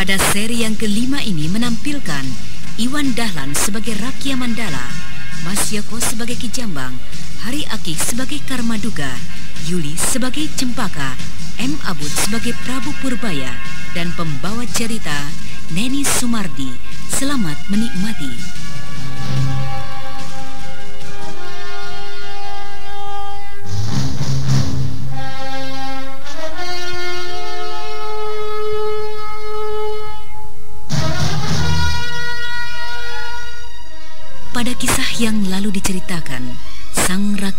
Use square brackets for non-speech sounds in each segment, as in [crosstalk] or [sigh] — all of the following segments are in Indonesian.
Pada seri yang kelima ini menampilkan Iwan Dahlan sebagai Rakia Mandala, Mas Yoko sebagai Kijambang, Hari Akik sebagai Karmaduga, Yuli sebagai Cempaka, M. Abud sebagai Prabu Purbaya, dan pembawa cerita Neni Sumardi. Selamat menikmati.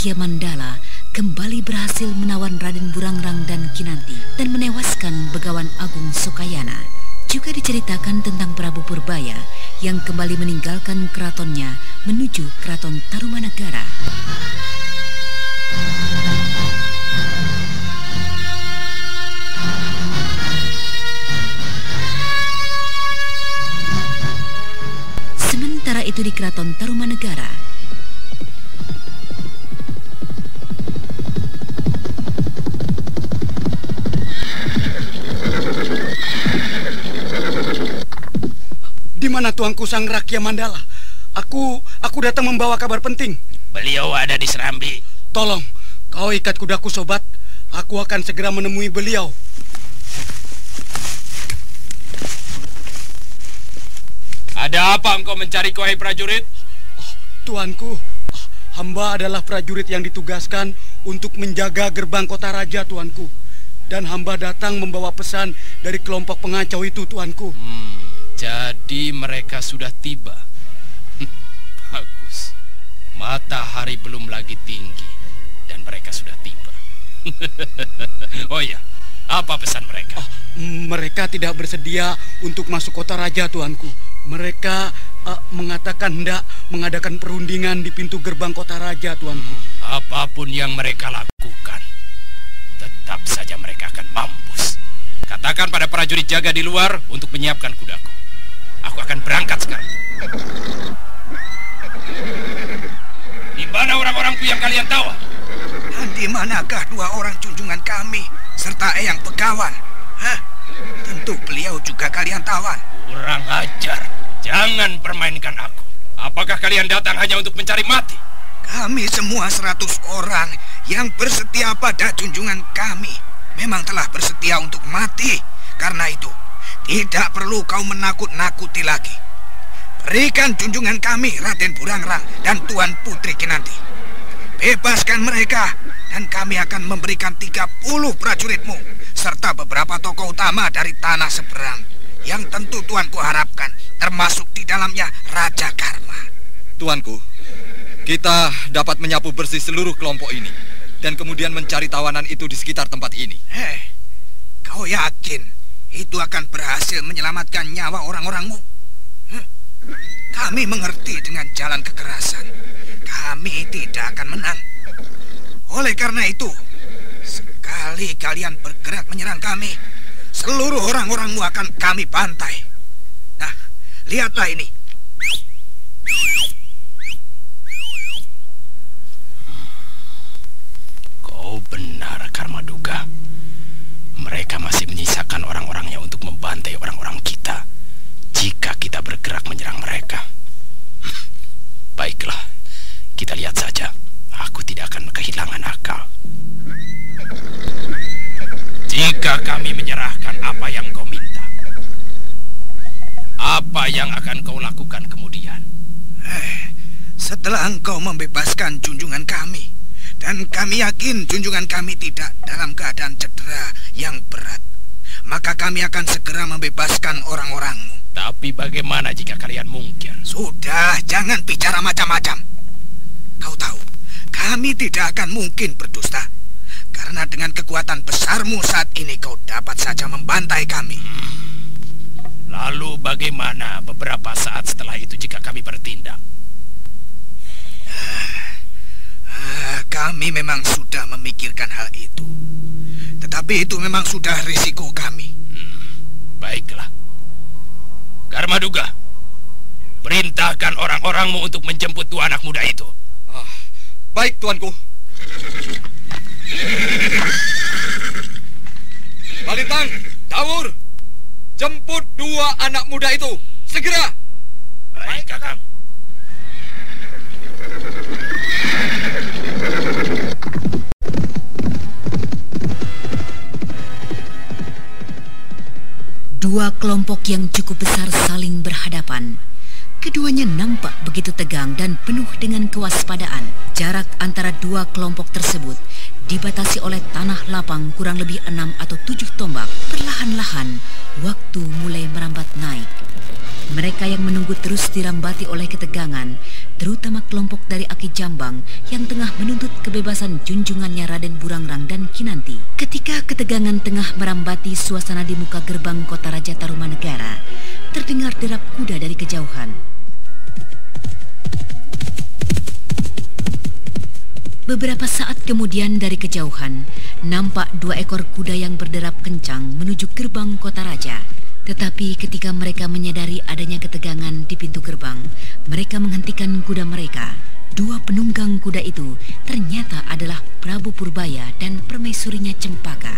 Rakia Mandala kembali berhasil menawan Raden Burangrang dan Kinanti dan menewaskan Begawan Agung Sokayana. Juga diceritakan tentang Prabu Purbaya yang kembali meninggalkan keratonnya menuju keraton Tarumanagara. Sementara itu di keraton Tarumanegara, tuanku Sang Rakia Mandala? Aku aku datang membawa kabar penting. Beliau ada di Serambi. Tolong, kau ikat kudaku sobat. Aku akan segera menemui beliau. Ada apa engkau mencari kohai prajurit? Tuanku, hamba adalah prajurit yang ditugaskan untuk menjaga gerbang kota raja, tuanku. Dan hamba datang membawa pesan dari kelompok pengacau itu, tuanku. Hmm, jadi mereka sudah tiba. [laughs] Bagus. Matahari belum lagi tinggi dan mereka sudah tiba. [laughs] oh ya, apa pesan mereka? Oh, mereka tidak bersedia untuk masuk kota raja, tuanku. Mereka uh, mengatakan hendak mengadakan perundingan di pintu gerbang kota raja, tuanku. Hmm, apa pun yang mereka lakukan, tetap saja mereka akan mampus. Katakan pada prajurit jaga di luar untuk menyiapkan kudaku. Aku akan berangkat sekarang. Di mana orang-orangku yang kalian tahu? Dan di manakah dua orang junjungan kami serta Eyang Begawan? Hah? Tentu beliau juga kalian tawan. Kurang ajar. Jangan permainkan aku. Apakah kalian datang hanya untuk mencari mati? Kami semua seratus orang yang bersetia pada junjungan kami memang telah bersetia untuk mati. Karena itu, tidak perlu kau menakut-nakuti lagi. Berikan junjungan kami Raden Burangrang dan Tuan Putri Kinanti. Bebaskan mereka dan kami akan memberikan 30 prajuritmu serta beberapa tokoh utama dari tanah seberang yang tentu tuanku harapkan termasuk di dalamnya Raja Karma. Tuanku, kita dapat menyapu bersih seluruh kelompok ini dan kemudian mencari tawanan itu di sekitar tempat ini. Hei, kau yakin itu akan berhasil menyelamatkan nyawa orang-orangmu? Huh? Kami mengerti dengan jalan kekerasan. Kami tidak akan menang. Oleh karena itu, sekali kalian bergerak menyerang kami, seluruh orang-orangmu akan kami bantai. Nah, lihatlah ini. Kau benar, Karmaduga. Mereka masih menyisakan orang-orangnya untuk membantai orang-orang kita jika kita bergerak menyerang mereka. [laughs] Baiklah, kita lihat saja. Aku tidak akan kehilangan akal. Jika kami menyerahkan apa yang kau minta, apa yang akan kau lakukan kemudian? Eh, setelah engkau membebaskan junjungan kami, dan kami yakin junjungan kami tidak dalam keadaan cedera yang berat, maka kami akan segera membebaskan orang-orangmu. Tapi bagaimana jika kalian mungkir? Sudah, jangan bicara macam-macam. Kau tahu, kami tidak akan mungkin berdusta. Karena dengan kekuatan besarmu saat ini kau dapat saja membantai kami. Lalu bagaimana beberapa saat setelah itu jika kami bertindak? Ah, kami memang sudah memikirkan hal itu. Tetapi itu memang sudah risiko kami. Baiklah. Garmaduga, perintahkan orang-orangmu untuk menjemput dua anak muda itu. Ah, baik, tuanku. Balintang, Tawur, jemput dua anak muda itu. Segera. Kelompok yang cukup besar saling berhadapan. Keduanya nampak begitu tegang dan penuh dengan kewaspadaan. Jarak antara dua kelompok tersebut dibatasi oleh tanah lapang kurang lebih enam atau tujuh tombak. Perlahan-lahan, waktu mulai merambat naik. Mereka yang menunggu terus dirambati oleh ketegangan, terutama kelompok dari Aki Jambang yang tengah menuntut kebebasan junjungannya Raden Burangrang dan Kinanti. Ketika ketegangan tengah merambati suasana di muka gerbang kota Raja Tarumanegara, terdengar derap kuda dari kejauhan. Beberapa saat kemudian dari kejauhan, nampak dua ekor kuda yang berderap kencang menuju gerbang kota raja. Tetapi ketika mereka menyadari adanya ketegangan di pintu gerbang, mereka menghentikan kuda mereka. Dua penunggang kuda itu ternyata adalah Prabu Purbaya dan permaisurinya Cempaka.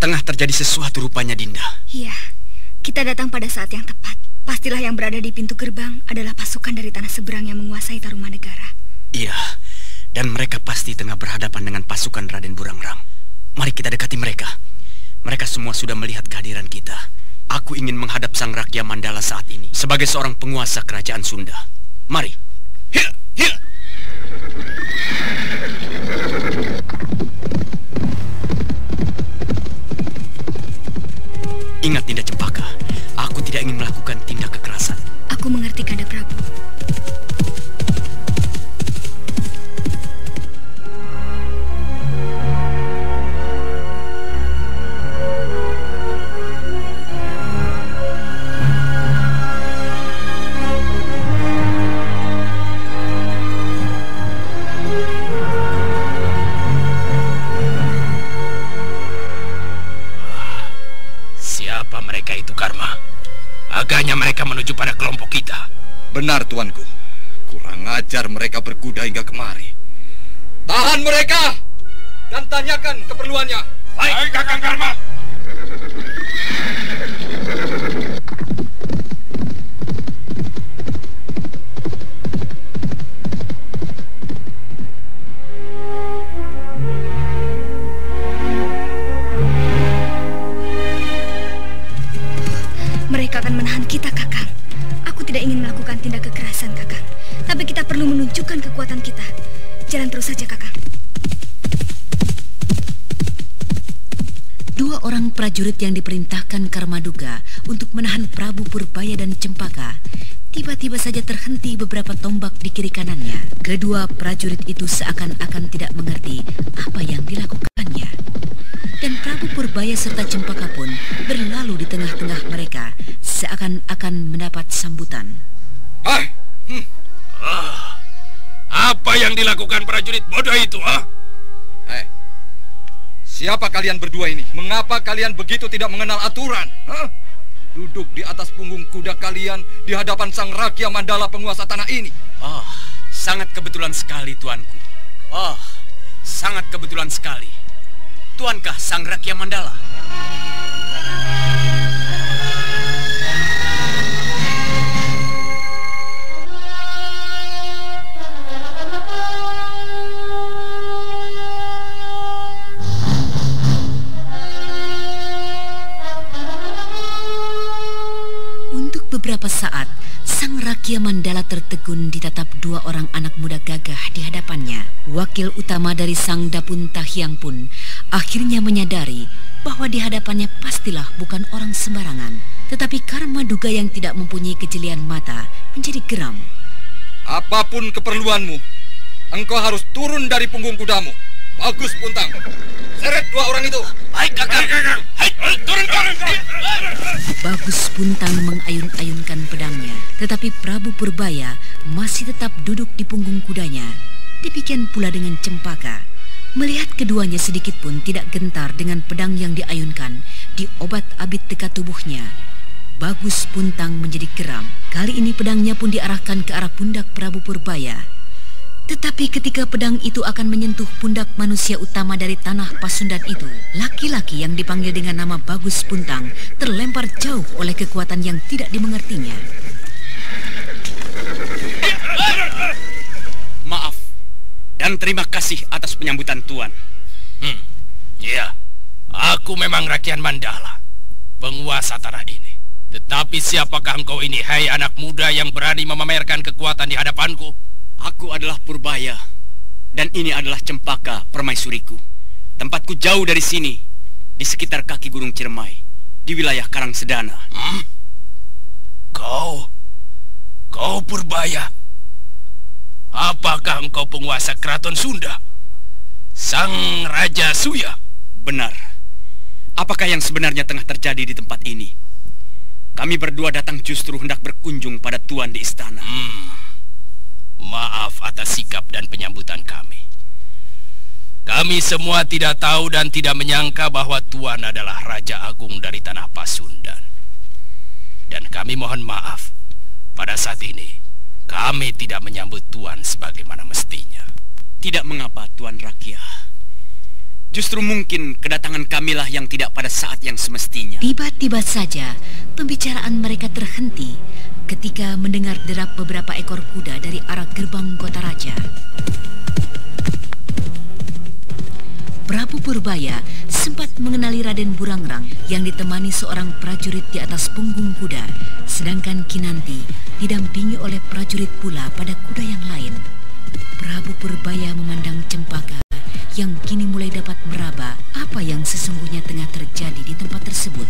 Tengah terjadi sesuatu rupanya, Dinda. Iya, kita datang pada saat yang tepat. Pastilah yang berada di pintu gerbang adalah pasukan dari tanah seberang yang menguasai Tarumanegara. Iya, dan mereka pasti tengah berhadapan dengan pasukan Raden Burangrang. Mari kita dekati mereka. Mereka semua sudah melihat kehadiran kita. Aku ingin menghadap Sang Rakya Mandala saat ini sebagai seorang penguasa kerajaan Sunda. Mari. Hil, hil. Ingat Cempaka, tidak ingin melakukan tindak kekerasan. Agaknya mereka menuju pada kelompok kita. Benar, tuanku. Kurang ajar mereka berkuda hingga kemari. Tahan mereka dan tanyakan keperluannya. Baik, Kakang Karma. Prajurit yang diperintahkan Karmaduga untuk menahan Prabu Purbaya dan Cempaka tiba-tiba saja terhenti beberapa tombak di kiri kanannya. Kedua prajurit itu seakan-akan tidak mengerti apa yang dilakukannya. Dan Prabu Purbaya serta Cempaka pun berlalu di tengah-tengah mereka seakan-akan mendapat sambutan. Hai, Apa yang dilakukan prajurit bodoh itu, ah? Siapa kalian berdua ini? Mengapa kalian begitu tidak mengenal aturan? Hah? Duduk di atas punggung kuda kalian di hadapan sang Rakya Mandala penguasa tanah ini. Oh, sangat kebetulan sekali, tuanku. Oh, sangat kebetulan sekali. Tuankah Sang Rakya Mandala? Saat, Sang Rakia Mandala tertegun ditatap dua orang anak muda gagah di hadapannya. Wakil utama dari Sang Dapun Tahyang pun akhirnya menyadari bahwa di hadapannya pastilah bukan orang sembarangan. Tetapi karma duga yang tidak mempunyai kejelian mata menjadi geram. Apa pun keperluanmu, engkau harus turun dari punggung kudamu. Bagus, Puntang. Seret dua orang itu. Baik, kakak. Turun, turun. Bagus Puntang mengayun-ayunkan pedangnya, tetapi Prabu Purbaya masih tetap duduk di punggung kudanya. Demikian pula dengan Cempaka. Melihat keduanya sedikit pun tidak gentar dengan pedang yang diayunkan di obat abit dekat tubuhnya. Bagus Puntang menjadi geram. Kali ini pedangnya pun diarahkan ke arah pundak Prabu Purbaya. Tetapi ketika pedang itu akan menyentuh pundak manusia utama dari tanah Pasundan itu, laki-laki yang dipanggil dengan nama Bagus Puntang terlempar jauh oleh kekuatan yang tidak dimengertinya. Maaf dan terima kasih atas penyambutan Tuan. Hmm, iya. Aku memang rakyat Mandala, penguasa tanah ini. Tetapi siapakah engkau ini, hai anak muda yang berani memamerkan kekuatan di hadapanku? Aku adalah Purbaya dan ini adalah Cempaka permaisuriku. Tempatku jauh dari sini, di sekitar kaki Gunung Ciremai, di wilayah Karang Sedana. Hmm? Kau, kau Purbaya. Apakah engkau penguasa keraton Sunda? Sang Raja Suya? Benar. Apakah yang sebenarnya tengah terjadi di tempat ini? Kami berdua datang justru hendak berkunjung pada Tuan di istana. Hmm. Maaf atas sikap dan penyambutan kami. Kami semua tidak tahu dan tidak menyangka bahwa Tuan adalah Raja Agung dari Tanah Pasundan. Dan kami mohon maaf, pada saat ini kami tidak menyambut Tuan sebagaimana mestinya. Tidak mengapa, Tuan Rakia. Justru mungkin kedatangan kamilah yang tidak pada saat yang semestinya. Tiba-tiba saja pembicaraan mereka terhenti ketika mendengar derap beberapa ekor kuda dari arah gerbang kota raja. Prabu Purbaya sempat mengenali Raden Burangrang yang ditemani seorang prajurit di atas punggung kuda, sedangkan Kinanti didampingi oleh prajurit pula pada kuda yang lain. Prabu Purbaya memandang Cempaka yang kini mulai dapat meraba apa yang sesungguhnya tengah terjadi di tempat tersebut.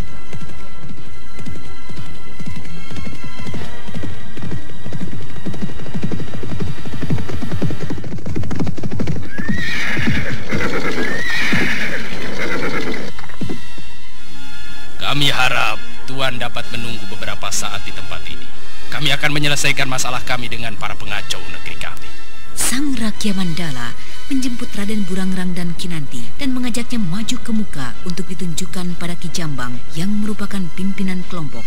Kami harap Tuan dapat menunggu beberapa saat di tempat ini. Kami akan menyelesaikan masalah kami dengan para pengacau negeri kami. Sang Rakyat Mandala menjemput Raden Burangrang dan Kinanti dan mengajaknya maju ke muka untuk ditunjukkan pada Kijambang yang merupakan pimpinan kelompok.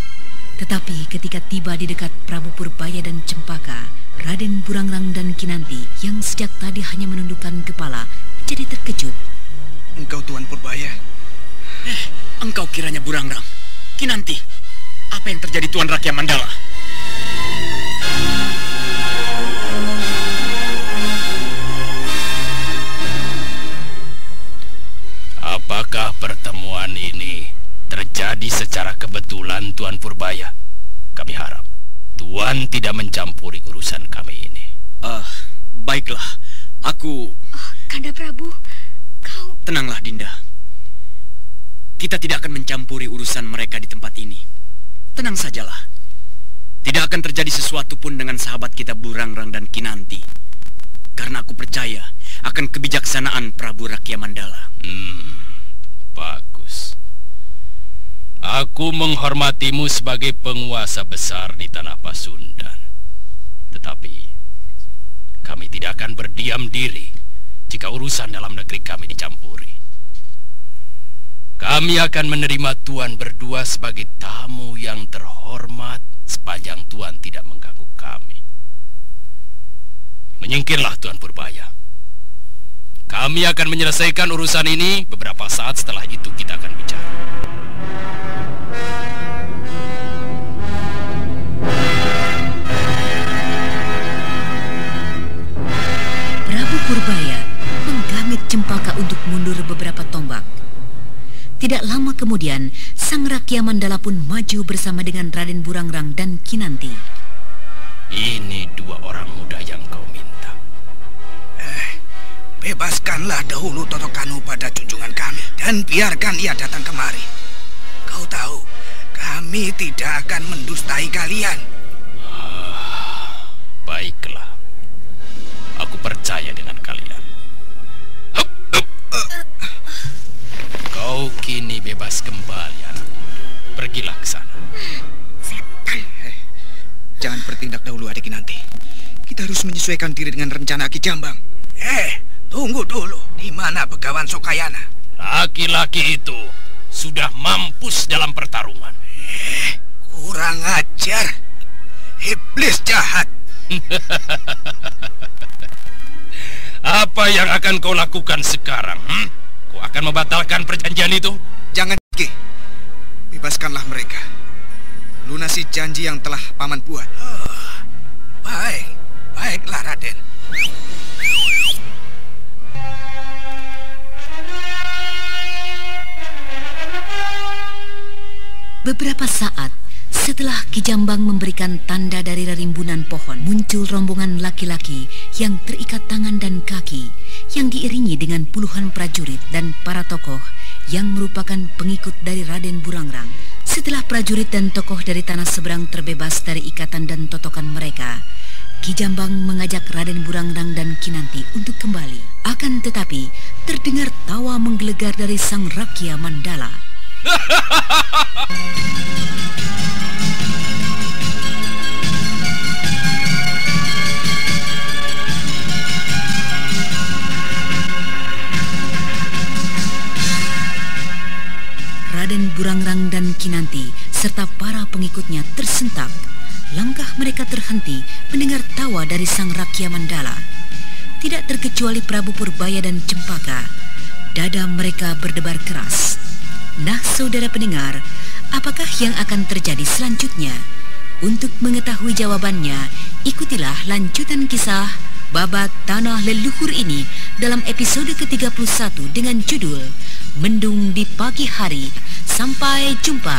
Tetapi ketika tiba di dekat Prabu Purbaya dan Cempaka, Raden Burangrang dan Kinanti yang sejak tadi hanya menundukkan kepala menjadi terkejut. Engkau Tuan Purbaya. Eh, engkau kiranya Burangrang. Kinanti, apa yang terjadi Tuan Rakyat Mandala? Apakah pertemuan ini terjadi secara kebetulan Tuan Purbaya? Kami harap Tuan tidak mencampuri urusan kami ini. Ah, uh, baiklah. Aku Oh, Kanda Prabu, kau Tenanglah Dinda. Kita tidak akan mencampuri urusan mereka di tempat ini. Tenang sajalah. Tidak akan terjadi sesuatu pun dengan sahabat kita Burangrang dan Kinanti. Karena aku percaya akan kebijaksanaan Prabu Rakia Mandala. Hmm, bagus. Aku menghormatimu sebagai penguasa besar di tanah Pasundan. Tetapi kami tidak akan berdiam diri jika urusan dalam negeri kami dicampuri. Kami akan menerima Tuan berdua sebagai tamu yang terhormat sepanjang Tuan tidak mengganggu kami. Menyingkirlah Tuan Purbaya. Kami akan menyelesaikan urusan ini beberapa saat setelah itu kita akan bicara. Prabu Purbaya menggamit cempaka untuk mundur beberapa tombak. Tidak lama kemudian, Sang Rakya Mandala pun maju bersama dengan Raden Burangrang dan Kinanti. Ini dua orang muda yang kau minta. Eh, bebaskanlah dahulu Totokanu pada junjungan kami dan biarkan ia datang kemari. Kau tahu, kami tidak akan mendustai kalian. Ah, baiklah. Aku percaya dengan kalian. Hup, hup. Kau kini bebas kembali, anak. Pergilah ke sana. Jangan bertindak dahulu adik nanti. Kita harus menyesuaikan diri dengan rencana Ki Jambang. Eh, tunggu dulu. Di mana Begawan Sokayana? Laki-laki itu sudah mampus dalam pertarungan. Eh, kurang ajar. Iblis jahat. [laughs] Apa yang akan kau lakukan sekarang? Hmm? Kau akan membatalkan perjanjian itu? Jangan, Ki. Bebaskanlah mereka. Lunasi janji yang telah paman buat. Oh, baik, baiklah Raden. Beberapa saat setelah Kijambang memberikan tanda dari rerimbunan pohon, muncul rombongan laki-laki yang terikat tangan dan kaki, yang diiringi dengan puluhan prajurit dan para tokoh yang merupakan pengikut dari Raden Burangrang. Setelah prajurit dan tokoh dari tanah seberang terbebas dari ikatan dan totokan mereka, Kijambang mengajak Raden Burangrang dan Kinanti untuk kembali. Akan tetapi, terdengar tawa menggelegar dari sang Rakya Mandala. Raden Burangrang dan Kinanti serta para pengikutnya tersentak. Langkah mereka terhenti mendengar tawa dari sang Rakya Mandala. Tidak terkecuali Prabu Purbaya dan Cempaka. Dada mereka berdebar keras. Nah, saudara pendengar, apakah yang akan terjadi selanjutnya? Untuk mengetahui jawabannya, ikutilah lanjutan kisah Babat Tanah Leluhur ini dalam episode ke-31 dengan judul Mendung di Pagi Hari. Sampai jumpa.